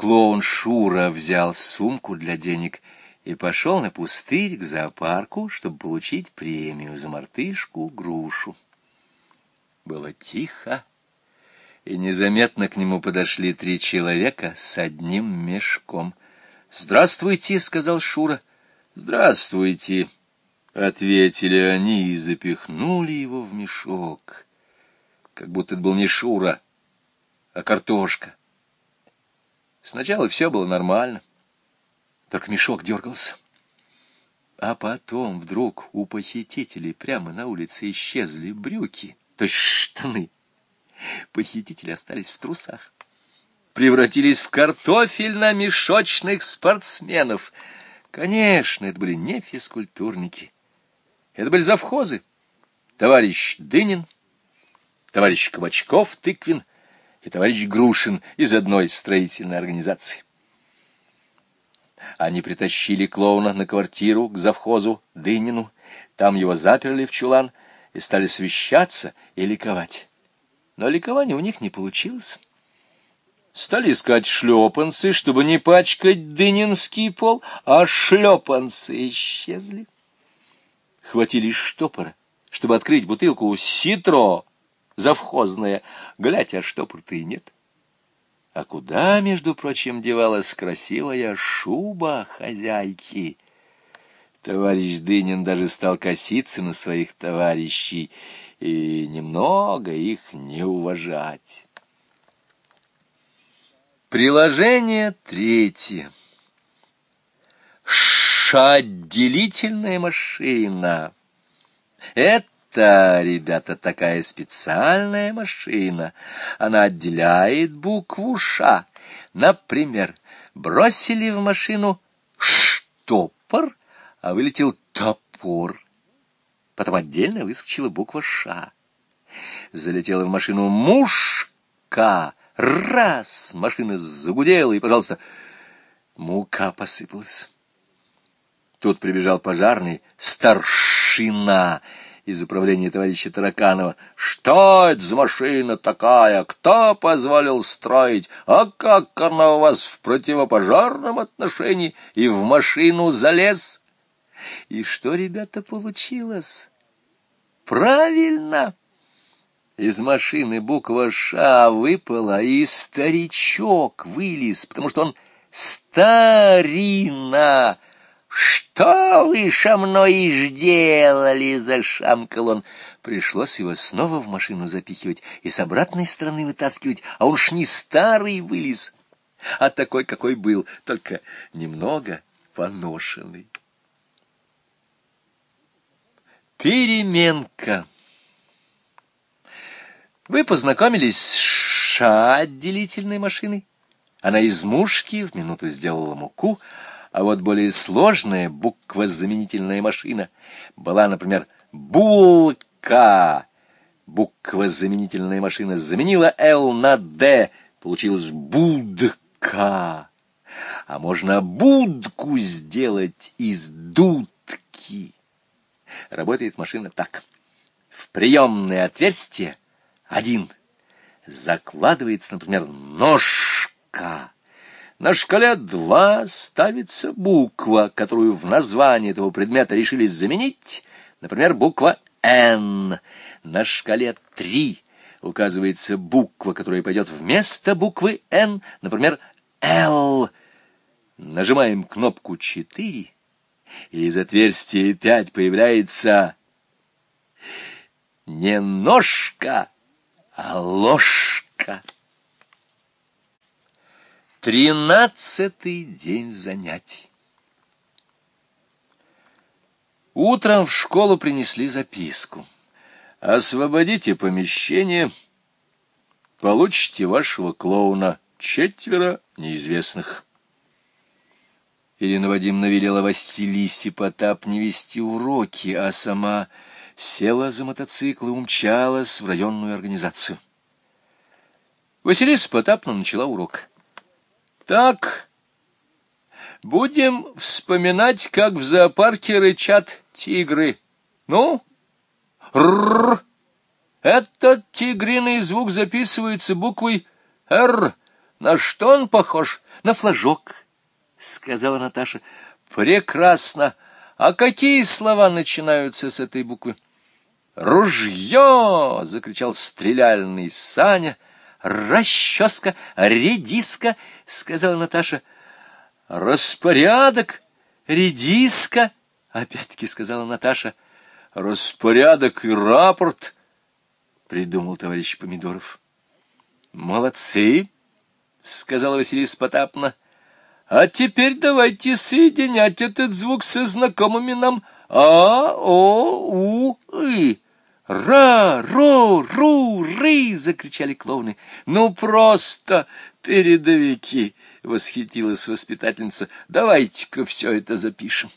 Клоун Шура взял сумку для денег и пошел на пустырь к зоопарку, чтобы получить премию за мартышку-грушу. Было тихо, и незаметно к нему подошли три человека с одним мешком. «Здравствуйте», — сказал Шура. «Здравствуйте», — ответили они и запихнули его в мешок, как будто это был не Шура, а картошка. Сначала все было нормально, только мешок дергался. А потом вдруг у похитителей прямо на улице исчезли брюки, то есть штаны. Похитители остались в трусах. Превратились в картофельно-мешочных спортсменов. Конечно, это были не физкультурники. Это были завхозы. Товарищ Дынин, товарищ Кабачков, Тыквин и товарищ Грушин из одной строительной организации. Они притащили клоуна на квартиру к завхозу Дынину, там его заперли в чулан и стали свещаться и ликовать. Но ликование у них не получилось. Стали искать шлепанцы, чтобы не пачкать дынинский пол, а шлепанцы исчезли. Хватились штопора, чтобы открыть бутылку ситро завхозная. Глядь, а штопор-то и нет. А куда, между прочим, девалась красивая шуба хозяйки? Товарищ Дынин даже стал коситься на своих товарищей и немного их не уважать. Приложение третье. Шатделительная машина. Это это, ребята, такая специальная машина. Она отделяет букву «Ш». Например, бросили в машину штопор, а вылетел топор. Потом отдельно выскочила буква «Ш». Залетела в машину мушка. Раз! Машина загудела, и, пожалуйста, мука посыпалась. Тут прибежал пожарный, старшина, из управления товарища Тараканова. «Что это за машина такая? Кто позволил строить? А как она у вас в противопожарном отношении? И в машину залез?» И что, ребята, получилось? Правильно! Из машины буква «Ш» выпала, и старичок вылез, потому что он старина — «Что вы со мной сделали?» — зашамкал он. Пришлось его снова в машину запихивать и с обратной стороны вытаскивать, а он ж не старый вылез, а такой, какой был, только немного поношенный. Переменка. Вы познакомились с ша-отделительной машиной. Она из мушки в минуту сделала муку, а вот более сложная буквозаменительная машина была, например, «булка». Буквозаменительная машина заменила «Л» на «Д», получилось «будка». А можно будку сделать из дудки. Работает машина так. В приемное отверстие один закладывается, например, ножка. На шкале два ставится буква, которую в названии этого предмета решились заменить, например, буква «Н». На шкале три указывается буква, которая пойдет вместо буквы «Н», например, «Л». Нажимаем кнопку четыре, и из отверстия пять появляется не ножка, а ложка. Тринадцатый день занятий. Утром в школу принесли записку. «Освободите помещение, получите вашего клоуна, четверо неизвестных». Ирина Вадимовна велела Василисе Потап не вести уроки, а сама села за мотоцикл и умчалась в районную организацию. Василиса Потапна начала урок. Так, будем вспоминать, как в зоопарке рычат тигры. Ну, р. Этот тигриный звук записывается буквой «Р». На что он похож? На флажок, — сказала Наташа. Прекрасно. А какие слова начинаются с этой буквы? «Ружье!» — закричал стреляльный Саня. «Расческа! Редиска!» — сказала Наташа. «Распорядок! Редиска!» — опять-таки сказала Наташа. «Распорядок и рапорт!» — придумал товарищ Помидоров. «Молодцы!» — сказала Василиса Потапна. «А теперь давайте соединять этот звук со знакомыми нам «А, о, у, и». «Ра, ро, ру, ры!» — закричали клоуны. «Ну, просто передовики!» — восхитилась воспитательница. «Давайте-ка все это запишем».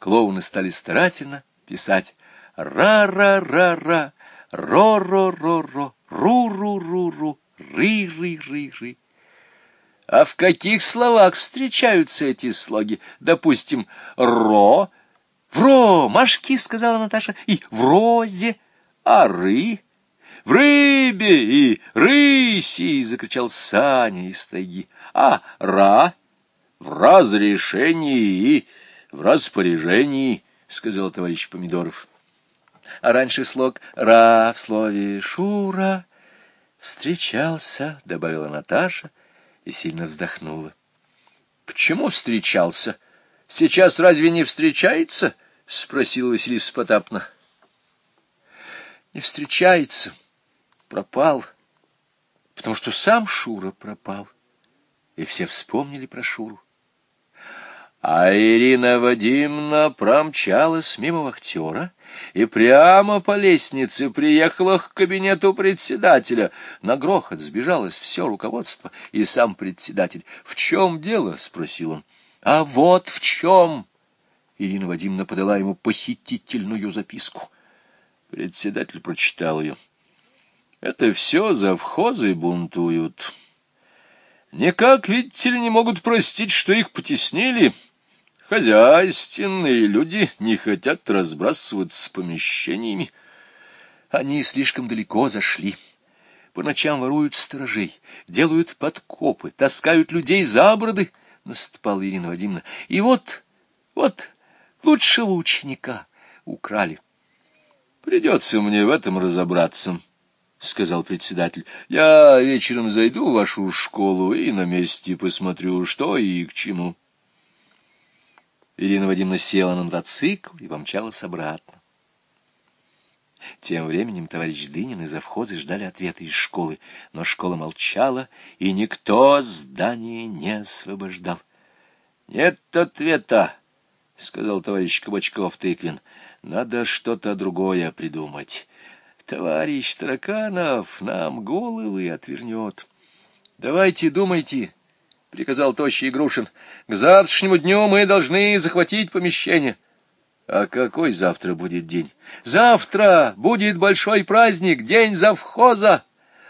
Клоуны стали старательно писать «ра-ра-ра-ра», «ро-ро-ро-ро», «ру-ру-ру-ру», «ры-ры-ры-ры». А в каких словах встречаются эти слоги? Допустим, «ро», «В ромашке», — сказала Наташа, — «и в розе, а ры?» «В рыбе и рыси!» — закричал Саня из тайги. «А ра?» «В разрешении и в распоряжении», — сказал товарищ Помидоров. А раньше слог «ра» в слове «шура» встречался, — добавила Наташа и сильно вздохнула. — Почему встречался? Сейчас разве не встречается? — спросила Василиса Потапна. — Не встречается. Пропал. Потому что сам Шура пропал. И все вспомнили про Шуру. А Ирина Вадимовна промчалась мимо вахтера и прямо по лестнице приехала к кабинету председателя. На грохот сбежалось все руководство и сам председатель. — В чем дело? — спросил он. — А вот в чем! Ирина Вадимовна подала ему похитительную записку. Председатель прочитал ее. Это все завхозы бунтуют. Никак, видите ли, не могут простить, что их потеснили. Хозяйственные люди не хотят разбрасываться с помещениями. Они слишком далеко зашли. По ночам воруют сторожей, делают подкопы, таскают людей за бороды, — наступала Ирина Вадимовна. И вот, вот Лучшего ученика украли. Придется мне в этом разобраться, — сказал председатель. Я вечером зайду в вашу школу и на месте посмотрю, что и к чему. Ирина Вадимовна села на мотоцикл и помчалась обратно. Тем временем товарищ Дынин и завхозы ждали ответа из школы, но школа молчала, и никто здание не освобождал. — Нет ответа! — сказал товарищ Кабачков-Тыквин. — Надо что-то другое придумать. Товарищ Тараканов нам головы отвернет. — Давайте думайте, — приказал тощий Грушин. — К завтрашнему дню мы должны захватить помещение. — А какой завтра будет день? — Завтра будет большой праздник, день завхоза.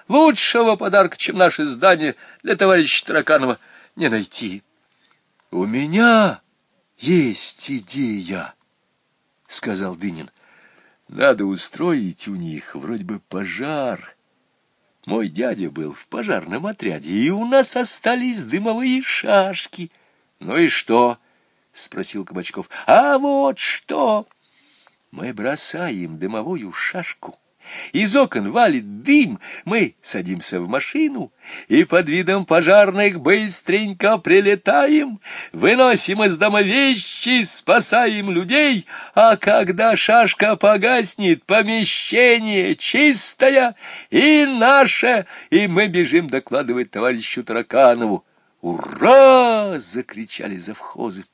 Лучшего подарка, чем наше здание, для товарища Тараканова не найти. — У меня... Есть идея, — сказал Дынин. Надо устроить у них вроде бы пожар. Мой дядя был в пожарном отряде, и у нас остались дымовые шашки. Ну и что? — спросил Кабачков. — А вот что! Мы бросаем дымовую шашку из окон валит дым, мы садимся в машину и под видом пожарных быстренько прилетаем, выносим из дома вещи, спасаем людей, а когда шашка погаснет, помещение чистое и наше, и мы бежим докладывать товарищу Тараканову. «Ура!» — закричали завхозы.